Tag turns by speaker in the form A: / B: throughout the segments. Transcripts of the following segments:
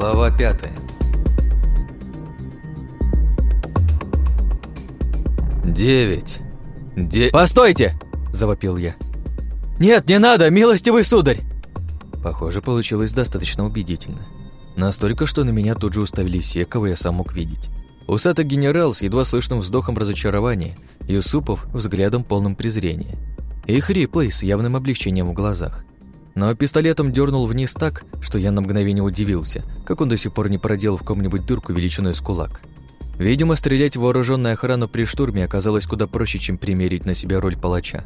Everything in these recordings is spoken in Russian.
A: Глава пятая. Девять. Де...
B: «Постойте!» – завопил я. «Нет, не надо, милостивый сударь!»
A: Похоже, получилось достаточно убедительно. Настолько, что на меня тут же уставились все, кого я сам мог видеть. Усатый генерал с едва слышным вздохом разочарования, Юсупов взглядом полным презрения. И хриплый с явным облегчением в глазах. Но пистолетом дернул вниз так, что я на мгновение удивился, как он до сих пор не проделал в ком-нибудь дырку величиной с кулак. Видимо, стрелять в вооруженную охрану при штурме оказалось куда проще, чем примерить на себя роль палача.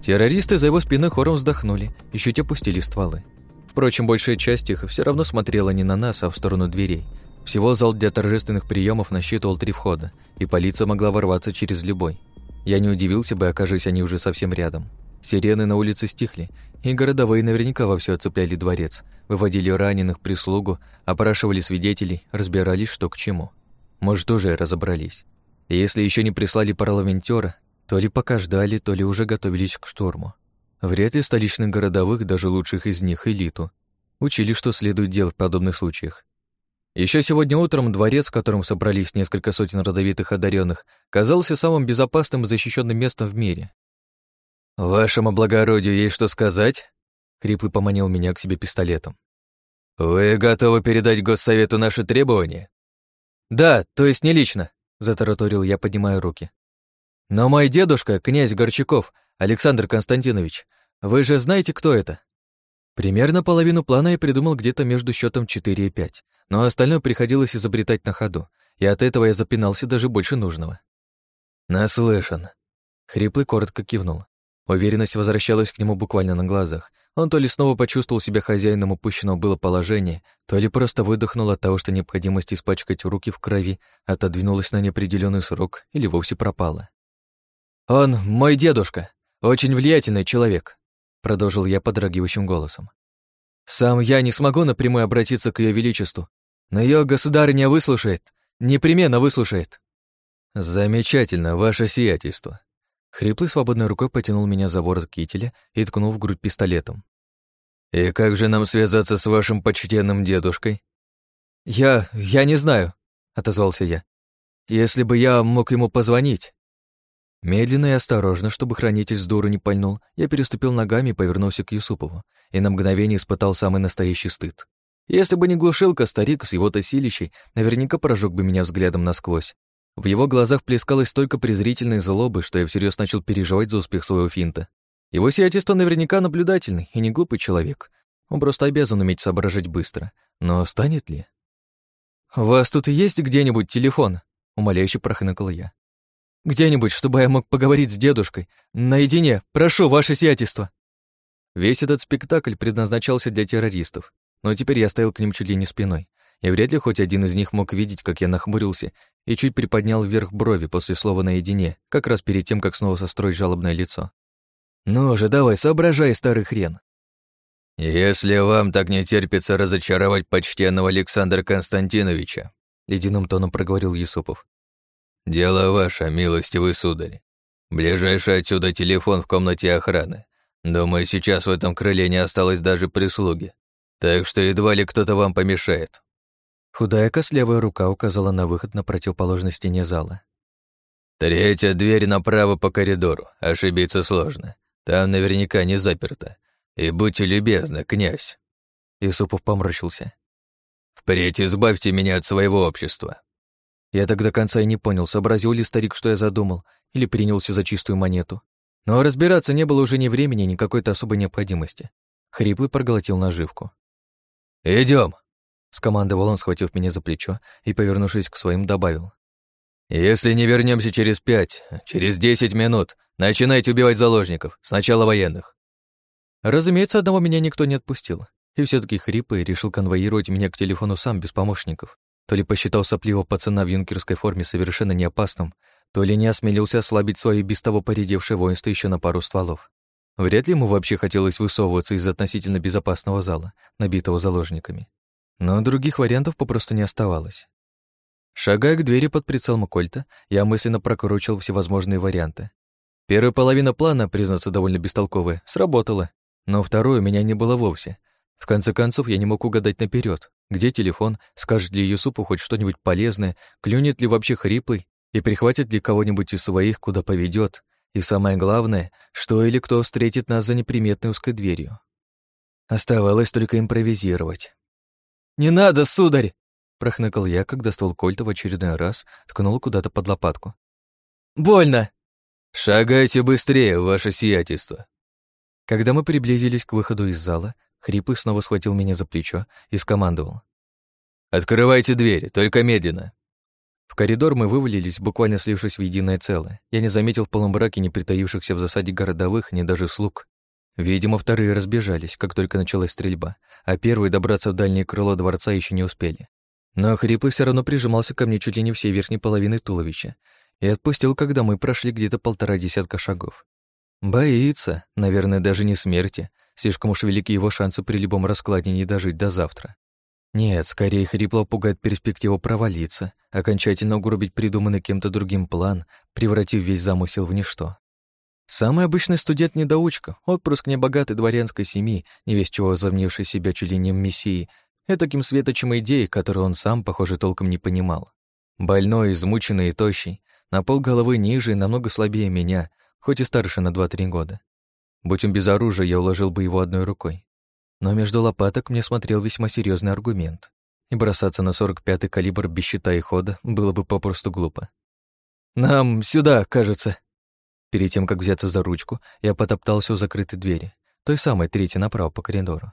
A: Террористы за его спиной хором вздохнули и чуть опустили стволы. Впрочем, большая часть их все равно смотрела не на нас, а в сторону дверей. Всего зал для торжественных приемов насчитывал три входа, и полиция могла ворваться через любой. Я не удивился бы, окажись они уже совсем рядом. Сирены на улице стихли, и городовые наверняка во все оцепляли дворец, выводили раненых, прислугу, опрашивали свидетелей, разбирались, что к чему. Может, уже разобрались. И если еще не прислали парламентера, то ли пока ждали, то ли уже готовились к штурму. Вряд ли столичных городовых, даже лучших из них, элиту, учили, что следует делать в подобных случаях. Еще сегодня утром дворец, в котором собрались несколько сотен родовитых одаренных, казался самым безопасным и защищенным местом в мире. «Вашему благородию есть что сказать?» Хриплый поманил меня к себе пистолетом. «Вы готовы передать госсовету наши требования?»
B: «Да, то есть не лично», — затараторил я, поднимая руки. «Но мой дедушка, князь Горчаков, Александр Константинович, вы же знаете, кто это?» Примерно половину плана я придумал где-то между счетом 4 и 5, но остальное приходилось изобретать на ходу, и от этого я запинался даже больше нужного.
A: «Наслышан», — хриплый коротко кивнул. Уверенность возвращалась к нему буквально на глазах. Он то ли снова почувствовал себя хозяином упущенного было положения, то ли просто выдохнул от того, что необходимость испачкать руки в крови отодвинулась на неопределенный срок или вовсе пропала.
B: «Он мой дедушка, очень влиятельный человек», продолжил я подрагивающим голосом. «Сам я не смогу напрямую обратиться к Ее Величеству, но ее государыня выслушает, непременно выслушает».
A: «Замечательно, ваше сиятельство», Хриплый свободной рукой потянул меня за ворот кителя и ткнул в грудь пистолетом. «И как же нам связаться с вашим почтенным дедушкой?»
B: «Я... я не знаю», — отозвался я. «Если бы я мог ему позвонить...»
A: Медленно и осторожно, чтобы хранитель с дуру не пальнул, я переступил ногами и повернулся к Юсупову, и на мгновение испытал самый настоящий стыд. Если бы не глушилка, старик с его-то силищей наверняка прожег бы меня взглядом насквозь, в его глазах плескалось столько презрительной злобы, что я всерьез начал переживать за успех своего финта. Его сиятельство наверняка наблюдательный и не глупый человек. Он просто обязан уметь соображать быстро. Но станет ли?
B: «У вас тут есть где-нибудь телефон?» — умоляюще прохныкал я. «Где-нибудь, чтобы я мог поговорить с дедушкой. Наедине. Прошу, ваше сиятельство».
A: Весь этот спектакль предназначался для террористов, но теперь я стоял к ним чуть ли не спиной и вряд ли хоть один из них мог видеть, как я нахмурился и чуть приподнял вверх брови после слова «наедине», как раз перед тем, как снова состроить жалобное лицо.
B: «Ну же, давай, соображай, старый хрен!»
A: «Если вам так не терпится разочаровать почтенного Александра Константиновича», ледяным тоном проговорил Юсупов. «Дело ваше, милостивый сударь. Ближайший отсюда телефон в комнате охраны. Думаю, сейчас в этом крыле не осталось даже прислуги. Так что едва ли кто-то вам помешает.
B: Худая кослявая рука указала на выход на противоположной стене зала.
A: «Третья дверь направо по коридору. Ошибиться сложно. Там наверняка не заперто. И будьте любезны, князь».
B: Исупов помрачился.
A: «Впредь избавьте меня от своего общества».
B: Я так до конца и не понял, сообразил ли старик, что я задумал, или принялся за чистую монету. Но разбираться не было уже ни времени, ни какой-то особой необходимости. Хриплый проглотил наживку.
A: Идем,
B: скомандовал он, схватив меня за плечо и, повернувшись к своим, добавил.
A: «Если не вернемся через пять, через десять минут, начинайте убивать заложников, сначала военных».
B: Разумеется, одного меня никто не отпустил. И все таки хриплый решил конвоировать меня к телефону сам, без помощников. То ли посчитал сопливого пацана в юнкерской форме совершенно неопасным, то ли не осмелился ослабить свое без того поредевшее воинство еще на пару стволов. Вряд ли ему вообще хотелось высовываться из относительно безопасного зала, набитого заложниками. Но других вариантов попросту не оставалось. Шагая к двери под прицелом кольта, я мысленно прокручивал всевозможные варианты. Первая половина плана, признаться довольно бестолковая, сработала, но вторую меня не было вовсе. В конце концов, я не мог угадать наперед, где телефон, скажет ли Юсупу хоть что-нибудь полезное, клюнет ли вообще хриплый и прихватит ли кого-нибудь из своих, куда поведет, и самое главное, что или кто встретит нас за неприметной узкой дверью. Оставалось только импровизировать. «Не надо, сударь!» — прохныкал я, когда ствол кольта в очередной раз ткнул куда-то под лопатку. «Больно!»
A: «Шагайте быстрее, ваше сиятельство!»
B: Когда мы приблизились к выходу из зала, Хриплый снова схватил меня за плечо и скомандовал.
A: «Открывайте двери, только медленно!»
B: В коридор мы вывалились, буквально слившись в единое целое. Я не заметил в полумраке ни притаившихся в засаде городовых, ни даже слуг. Видимо, вторые разбежались, как только началась стрельба, а первые добраться в дальнее крыло дворца еще не успели. Но Хриплый все равно прижимался ко мне чуть ли не всей верхней половины туловища и отпустил, когда мы прошли где-то полтора десятка шагов. Боится, наверное, даже не смерти, слишком уж велики его шансы при любом раскладе не дожить до завтра. Нет, скорее Хрипло пугает перспективу провалиться, окончательно угробить придуманный кем-то другим план, превратив весь замысел в ничто. Самый обычный студент-недоучка, отпрыск небогатой дворянской семьи, не весь чего возомнивший себя чуть ли не мессией, этаким светочем идеи, которую он сам, похоже, толком не понимал. Больной, измученный и тощий, на пол головы ниже и намного слабее меня, хоть и старше на 2-3 года. Будь он без оружия, я уложил бы его одной рукой. Но между лопаток мне смотрел весьма серьезный аргумент, и бросаться на 45-й калибр без щита и хода было бы попросту глупо. «Нам сюда, кажется». Перед тем, как взяться за ручку, я потоптался у закрытой двери, той самой третьей направо по коридору.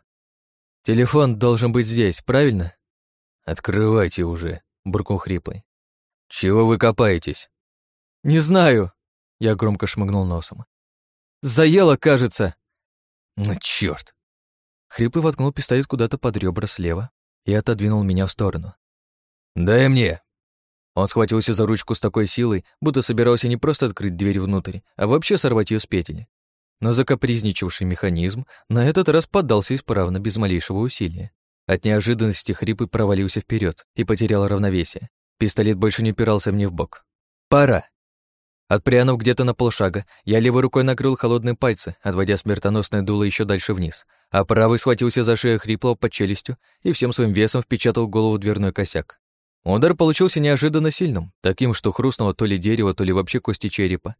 B: «Телефон должен быть здесь, правильно?»
A: «Открывайте уже», — буркнул хриплый.
B: «Чего вы копаетесь?» «Не знаю», — я громко шмыгнул носом. «Заело, кажется».
A: «Ну, чёрт!»
B: Хриплый воткнул пистолет куда-то под ребра слева и отодвинул меня в сторону.
A: «Дай мне!»
B: Он схватился за ручку с такой силой, будто собирался не просто открыть дверь внутрь, а вообще сорвать ее с петель. Но закапризничавший механизм на этот раз поддался исправно, без малейшего усилия. От неожиданности хрипы провалился вперед и потерял равновесие. Пистолет больше не упирался мне в бок. «Пора!» Отпрянув где-то на полшага, я левой рукой накрыл холодные пальцы, отводя смертоносное дуло еще дальше вниз, а правый схватился за шею хриплого под челюстью и всем своим весом впечатал голову в дверной косяк. Удар получился неожиданно сильным, таким, что хрустнуло то ли дерево, то ли вообще кости черепа.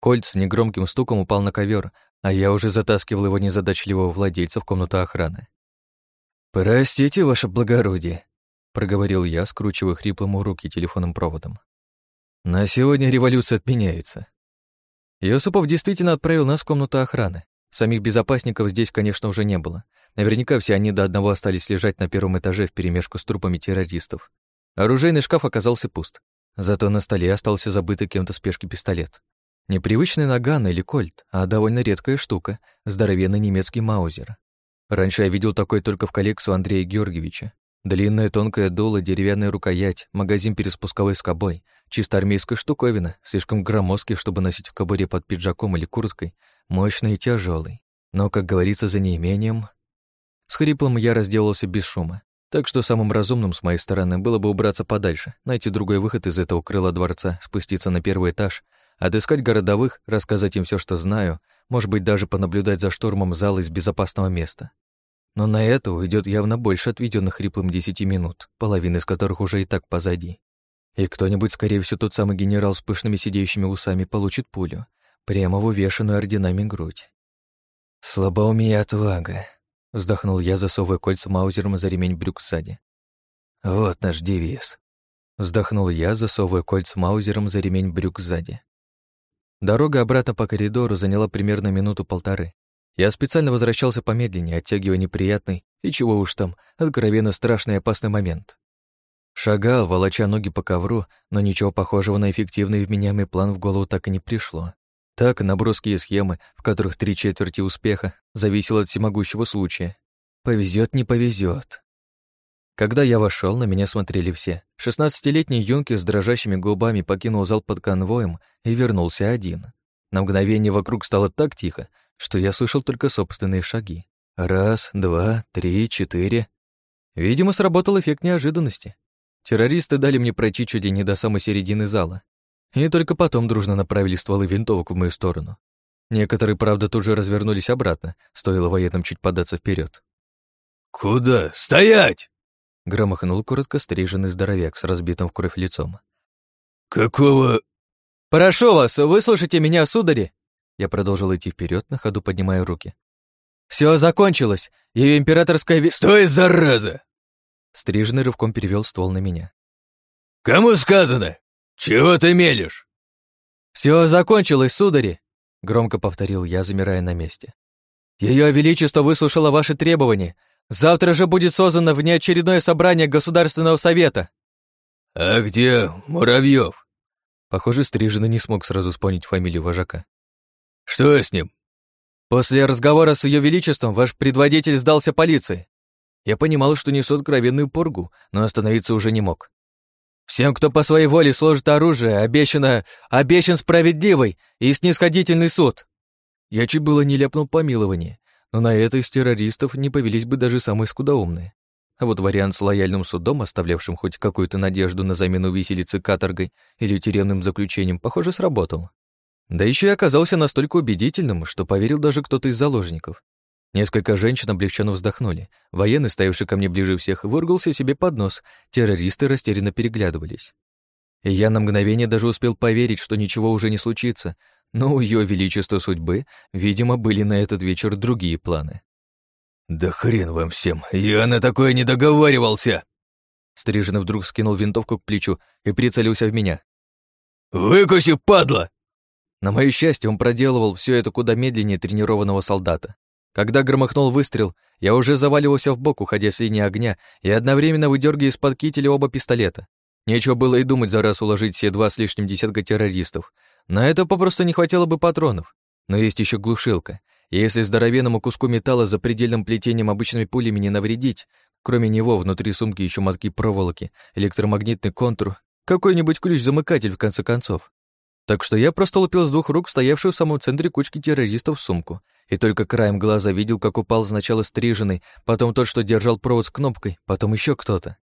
B: Кольт с негромким стуком упал на ковер, а я уже затаскивал его незадачливого владельца в комнату охраны. «Простите, ваше благородие», — проговорил я, скручивая хриплому руки телефонным проводом. На сегодня революция отменяется. Юсупов действительно отправил нас в комнату охраны. Самих безопасников здесь, конечно, уже не было. Наверняка все они до одного остались лежать на первом этаже вперемешку с трупами террористов. Оружейный шкаф оказался пуст. Зато на столе остался забытый кем-то спешки пистолет. Непривычный наган или кольт, а довольно редкая штука — здоровенный немецкий маузер. Раньше я видел такой только в коллекцию Андрея Георгиевича. Длинная тонкая дуло, деревянная рукоять, магазин переспусковой скобой, чисто армейская штуковина, слишком громоздкий, чтобы носить в кобуре под пиджаком или курткой, мощный и тяжелый. Но, как говорится, за неимением... С хриплом я разделался без шума, так что самым разумным с моей стороны было бы убраться подальше, найти другой выход из этого крыла дворца, спуститься на первый этаж, отыскать городовых, рассказать им все, что знаю, может быть, даже понаблюдать за штурмом зала из безопасного места. Но на это уйдет явно больше отведенных хриплым десяти минут, половина из которых уже и так позади. И кто-нибудь, скорее всего, тот самый генерал с пышными сидеющими усами, получит пулю, прямо в увешанную орденами грудь. «Слабоумие отвага», — вздохнул я, засовывая кольца маузером за ремень брюк сзади. «Вот наш девиз», — вздохнул я, засовывая кольца маузером за ремень брюк сзади. Дорога обратно по коридору заняла примерно минуту-полторы. Я специально возвращался помедленнее, оттягивая неприятный и чего уж там, откровенно страшный и опасный момент. Шагал, волоча ноги по ковру, но ничего похожего на эффективный вменяемый план в голову так и не пришло. Так, наброски и схемы, в которых три четверти успеха, зависело от всемогущего случая. Повезет, не повезет. Когда я вошел, на меня смотрели все. Шестнадцатилетний юнки с дрожащими губами покинул зал под конвоем и вернулся один. На мгновение вокруг стало так тихо, что я слышал только собственные шаги. Раз, два, три, четыре. Видимо, сработал эффект неожиданности. Террористы дали мне пройти чуть ли не до самой середины зала. И только потом дружно направили стволы винтовок в мою сторону. Некоторые, правда, тут же развернулись обратно, стоило военным чуть податься вперед.
C: Куда? Стоять!»
B: Громыхнул коротко стриженный здоровяк с разбитым в кровь лицом.
C: «Какого...»
B: «Прошу вас, выслушайте меня, судари!» Я продолжил идти вперед, на ходу поднимая руки. Все закончилось. Ее императорская ви...
C: Стой, зараза!
B: Стрижный рывком перевел ствол на меня.
C: Кому сказано? Чего ты мелешь?
B: Все закончилось, судари, громко повторил я, замирая на месте. Ее величество выслушало ваши требования. Завтра же будет создано внеочередное собрание Государственного совета.
C: А где Муравьев?
B: Похоже, Стрижный не смог сразу вспомнить фамилию вожака.
C: Что с ним?
B: После разговора с Ее Величеством ваш предводитель сдался полиции. Я понимал, что несу откровенную поргу, но остановиться уже не мог. Всем, кто по своей воле сложит оружие, обещано, обещан справедливый и снисходительный суд. Я чуть было не ляпнул помилование, но на это из террористов не повелись бы даже самые скудоумные. А вот вариант с лояльным судом, оставлявшим хоть какую-то надежду на замену виселицы каторгой или тюремным заключением, похоже, сработал. Да еще и оказался настолько убедительным, что поверил даже кто-то из заложников. Несколько женщин облегченно вздохнули. Военный, стоявший ко мне ближе всех, выругался себе под нос. Террористы растерянно переглядывались. И я на мгновение даже успел поверить, что ничего уже не случится, но у Ее Величества Судьбы, видимо, были на этот вечер другие планы.
C: «Да хрен вам всем, я на такое не договаривался!»
B: Стриженный вдруг скинул винтовку к плечу и прицелился в меня.
C: «Выкуси, падла!»
B: На мое счастье, он проделывал все это куда медленнее тренированного солдата. Когда громыхнул выстрел, я уже заваливался в бок, уходя с линии огня, и одновременно выдергивая из-под кителя оба пистолета. Нечего было и думать за раз уложить все два с лишним десятка террористов. На это попросту не хватило бы патронов. Но есть еще глушилка. И если здоровенному куску металла за предельным плетением обычными пулями не навредить, кроме него внутри сумки еще мотки проволоки, электромагнитный контур, какой-нибудь ключ-замыкатель в конце концов. Так что я просто лупил с двух рук стоявшую в самом центре кучки террористов сумку, и только краем глаза видел, как упал сначала стриженный, потом тот, что держал провод с кнопкой, потом еще кто-то.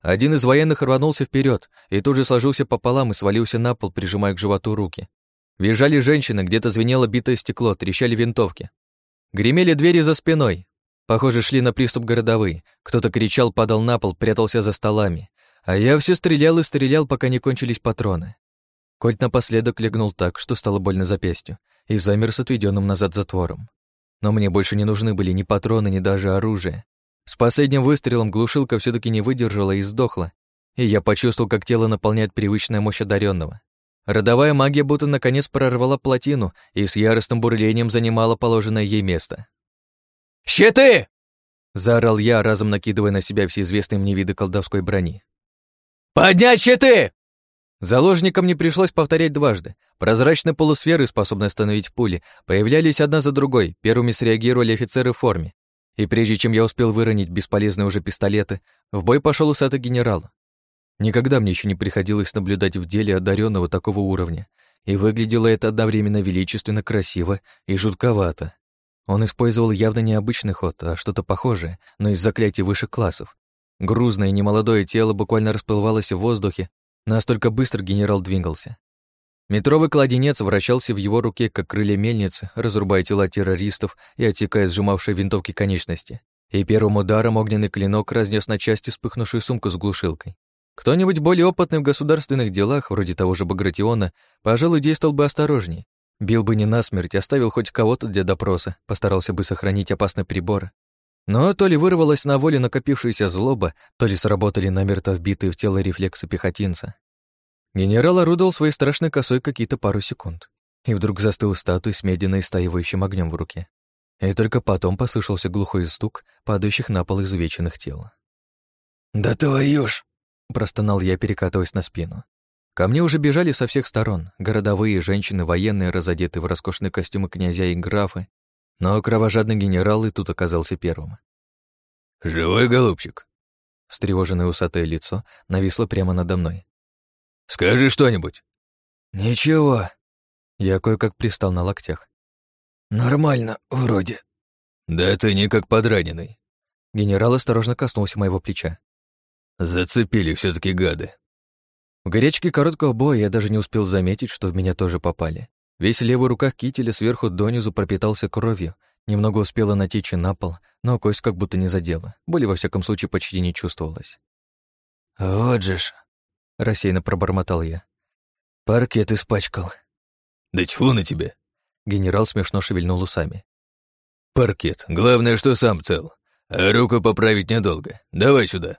B: Один из военных рванулся вперед и тут же сложился пополам и свалился на пол, прижимая к животу руки. Визжали женщины, где-то звенело битое стекло, трещали винтовки. Гремели двери за спиной. Похоже, шли на приступ городовые. Кто-то кричал, падал на пол, прятался за столами. А я все стрелял и стрелял, пока не кончились патроны. Кольт напоследок легнул так, что стало больно запястью, и замер с отведенным назад затвором. Но мне больше не нужны были ни патроны, ни даже оружие. С последним выстрелом глушилка все таки не выдержала и сдохла, и я почувствовал, как тело наполняет привычная мощь одаренного. Родовая магия будто наконец прорвала плотину и с яростным бурлением занимала положенное ей место.
C: «Щиты!»
B: — заорал я, разом накидывая на себя все известные мне виды колдовской брони.
C: «Поднять щиты!»
B: Заложникам не пришлось повторять дважды. Прозрачные полусферы, способные остановить пули, появлялись одна за другой, первыми среагировали офицеры в форме. И прежде чем я успел выронить бесполезные уже пистолеты, в бой пошел усатый генерал. Никогда мне еще не приходилось наблюдать в деле одаренного такого уровня, и выглядело это одновременно величественно, красиво и жутковато. Он использовал явно не обычный ход, а что-то похожее, но из заклятий высших классов. Грузное немолодое тело буквально расплывалось в воздухе, Настолько быстро генерал двигался. Метровый кладенец вращался в его руке, как крылья мельницы, разрубая тела террористов и отсекая сжимавшие винтовки конечности. И первым ударом огненный клинок разнес на части вспыхнувшую сумку с глушилкой. Кто-нибудь более опытный в государственных делах, вроде того же Багратиона, пожалуй, действовал бы осторожнее. Бил бы не насмерть, оставил хоть кого-то для допроса, постарался бы сохранить опасный прибор. Но то ли вырвалась на воле накопившаяся злоба, то ли сработали намертво вбитые в тело рефлексы пехотинца. Генерал орудовал своей страшной косой какие-то пару секунд, и вдруг застыл статуей с медленно истаивающим огнем в руке. И только потом послышался глухой стук падающих на пол изувеченных тел.
C: «Да твою ж!»
B: — простонал я, перекатываясь на спину. Ко мне уже бежали со всех сторон, городовые, женщины, военные, разодетые в роскошные костюмы князья и графы, но кровожадный генерал и тут оказался первым.
C: «Живой, голубчик?»
B: Встревоженное усатое лицо нависло прямо надо мной.
C: «Скажи что-нибудь».
B: «Ничего». Я кое-как пристал на локтях. «Нормально, вроде».
C: «Да ты не как подраненный».
B: Генерал осторожно коснулся моего плеча.
C: «Зацепили все таки гады».
B: В горячке короткого боя я даже не успел заметить, что в меня тоже попали. Весь левый рукав кителя сверху донизу пропитался кровью, Немного успела натечь на пол, но кость как будто не задела. Боли, во всяком случае, почти не чувствовалось.
A: «Вот же ж!» — рассеянно пробормотал я. «Паркет испачкал».
C: «Да тьфу на тебе!»
B: Генерал смешно шевельнул усами.
C: «Паркет. Главное, что сам цел. А руку поправить недолго. Давай сюда».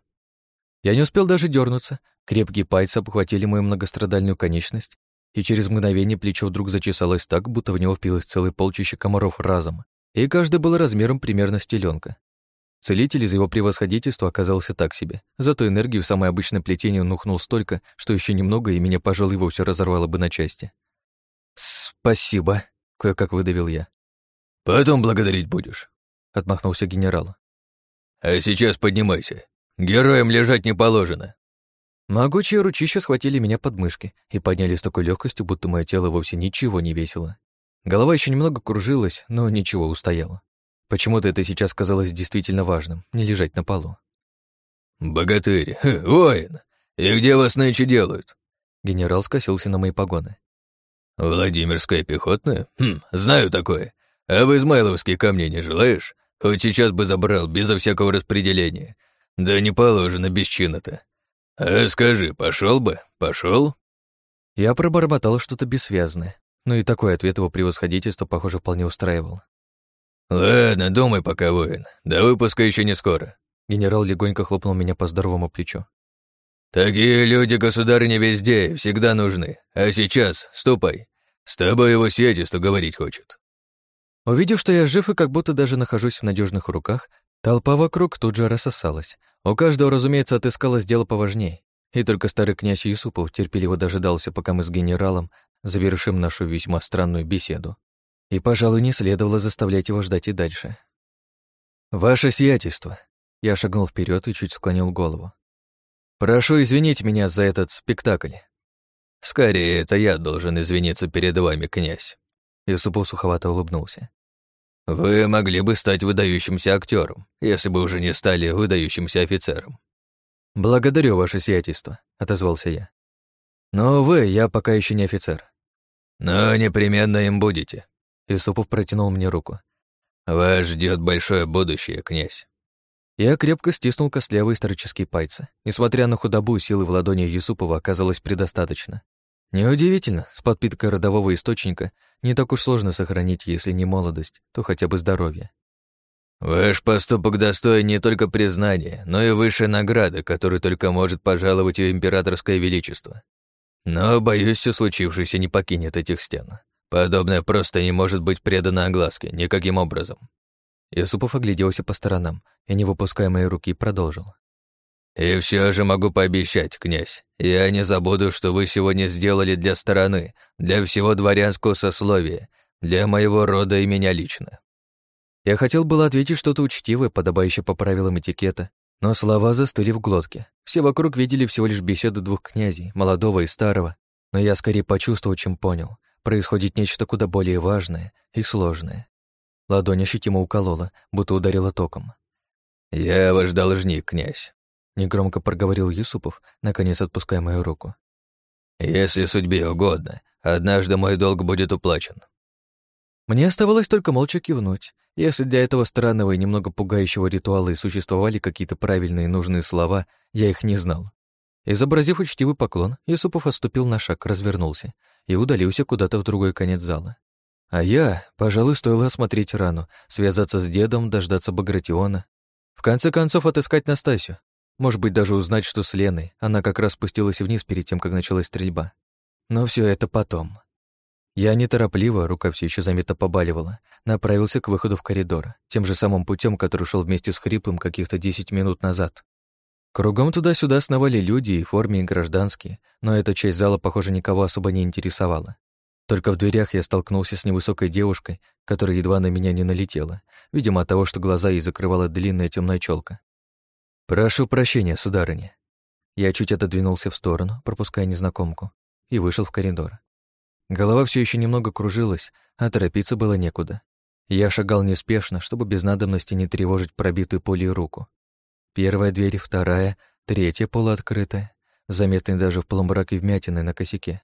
B: Я не успел даже дернуться. Крепкие пальцы обхватили мою многострадальную конечность, и через мгновение плечо вдруг зачесалось так, будто в него впилось целый полчище комаров разом, и каждый был размером примерно с теленка. Целитель из его превосходительства оказался так себе, зато энергию в самое обычное плетение он ухнул столько, что еще немного, и меня, пожалуй, вовсе разорвало бы на части. «Спасибо», — кое-как выдавил я.
C: «Потом благодарить будешь», —
B: отмахнулся генерал.
C: «А сейчас поднимайся. Героям лежать не положено».
B: Могучие ручища схватили меня под мышки и подняли с такой легкостью, будто мое тело вовсе ничего не весило. Голова еще немного кружилась, но ничего устояла. Почему-то это сейчас казалось действительно важным, не лежать на полу.
C: «Богатырь, воин! И где вас нынче делают?»
B: Генерал скосился на мои погоны.
C: «Владимирская пехотная? Хм, знаю такое. А в Измайловский ко мне не желаешь? Хоть сейчас бы забрал, безо всякого распределения. Да не положено без чина-то. А скажи, пошел бы? Пошел?
B: Я пробормотал что-то бессвязное, но и такой ответ его превосходительства, похоже, вполне устраивал.
C: «Ладно, думай пока, воин. До выпуска еще не скоро».
B: Генерал легонько хлопнул меня по здоровому плечу.
C: «Такие люди, государыне, везде всегда нужны. А сейчас ступай. С тобой его сиятельство говорить хочет».
B: Увидев, что я жив и как будто даже нахожусь в надежных руках, толпа вокруг тут же рассосалась. У каждого, разумеется, отыскалось дело поважней. И только старый князь Юсупов терпеливо дожидался, пока мы с генералом завершим нашу весьма странную беседу. И, пожалуй, не следовало заставлять его ждать и дальше. «Ваше сиятельство!» Я шагнул вперед и чуть склонил голову. «Прошу извинить меня за этот спектакль».
C: «Скорее, это я должен извиниться перед вами, князь».
B: Юсупов суховато улыбнулся.
C: «Вы могли бы стать выдающимся актером, если бы уже не стали выдающимся офицером».
B: «Благодарю, ваше сиятельство», — отозвался я. «Но вы, я пока еще не офицер».
C: «Но непременно им будете»,
B: Юсупов протянул мне руку.
C: «Вас ждет большое будущее, князь».
B: Я крепко стиснул костлявые старческие пальцы. Несмотря на худобу, силы в ладони Юсупова оказалось предостаточно. Неудивительно, с подпиткой родового источника не так уж сложно сохранить, если не молодость, то хотя бы здоровье.
C: «Ваш поступок достоин не только признания, но и высшей награды, которую только может пожаловать ее императорское величество. Но, боюсь, все случившееся не покинет этих стен. Подобное просто не может быть предано огласке, никаким образом.
B: Юсупов огляделся по сторонам и, не выпуская моей руки, продолжил.
C: «И все же могу пообещать, князь, я не забуду, что вы сегодня сделали для стороны, для всего дворянского сословия, для моего рода и меня лично».
B: Я хотел было ответить что-то учтивое, подобающее по правилам этикета, но слова застыли в глотке. Все вокруг видели всего лишь беседу двух князей, молодого и старого, но я скорее почувствовал, чем понял происходит нечто куда более важное и сложное. Ладонь ощутимо уколола, будто ударила током.
C: «Я ваш должник, князь», —
B: негромко проговорил Юсупов, наконец отпуская мою руку.
C: «Если судьбе угодно, однажды мой долг будет уплачен».
B: Мне оставалось только молча кивнуть. Если для этого странного и немного пугающего ритуала и существовали какие-то правильные и нужные слова, я их не знал. Изобразив учтивый поклон, Юсупов отступил на шаг, развернулся и удалился куда-то в другой конец зала. А я, пожалуй, стоило осмотреть рану, связаться с дедом, дождаться Багратиона. В конце концов, отыскать Настасью. Может быть, даже узнать, что с Леной. Она как раз спустилась вниз перед тем, как началась стрельба. Но все это потом. Я неторопливо, рука все еще заметно побаливала, направился к выходу в коридор, тем же самым путем, который шел вместе с Хриплым каких-то десять минут назад. Кругом туда-сюда сновали люди и в форме, и гражданские, но эта часть зала, похоже, никого особо не интересовала. Только в дверях я столкнулся с невысокой девушкой, которая едва на меня не налетела, видимо, от того, что глаза ей закрывала длинная темная челка. «Прошу прощения, сударыня». Я чуть отодвинулся в сторону, пропуская незнакомку, и вышел в коридор. Голова все еще немного кружилась, а торопиться было некуда. Я шагал неспешно, чтобы без надобности не тревожить пробитую пулей руку. Первая дверь, вторая, третья полуоткрытая, заметные даже в полумраке вмятины на косяке.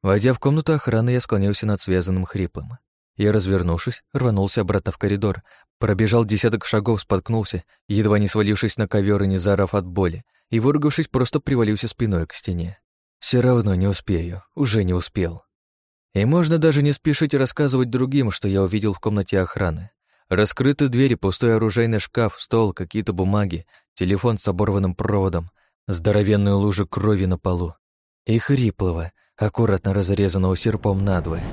B: Войдя в комнату охраны, я склонился над связанным хриплым. Я, развернувшись, рванулся обратно в коридор, пробежал десяток шагов, споткнулся, едва не свалившись на ковер и не заорав от боли, и, выругавшись, просто привалился спиной к стене. Все равно не успею, уже не успел. И можно даже не спешить рассказывать другим, что я увидел в комнате охраны. Раскрыты двери, пустой оружейный шкаф, стол, какие-то бумаги, телефон с оборванным проводом, здоровенную лужу крови на полу и хриплого, аккуратно разрезанного серпом надвое.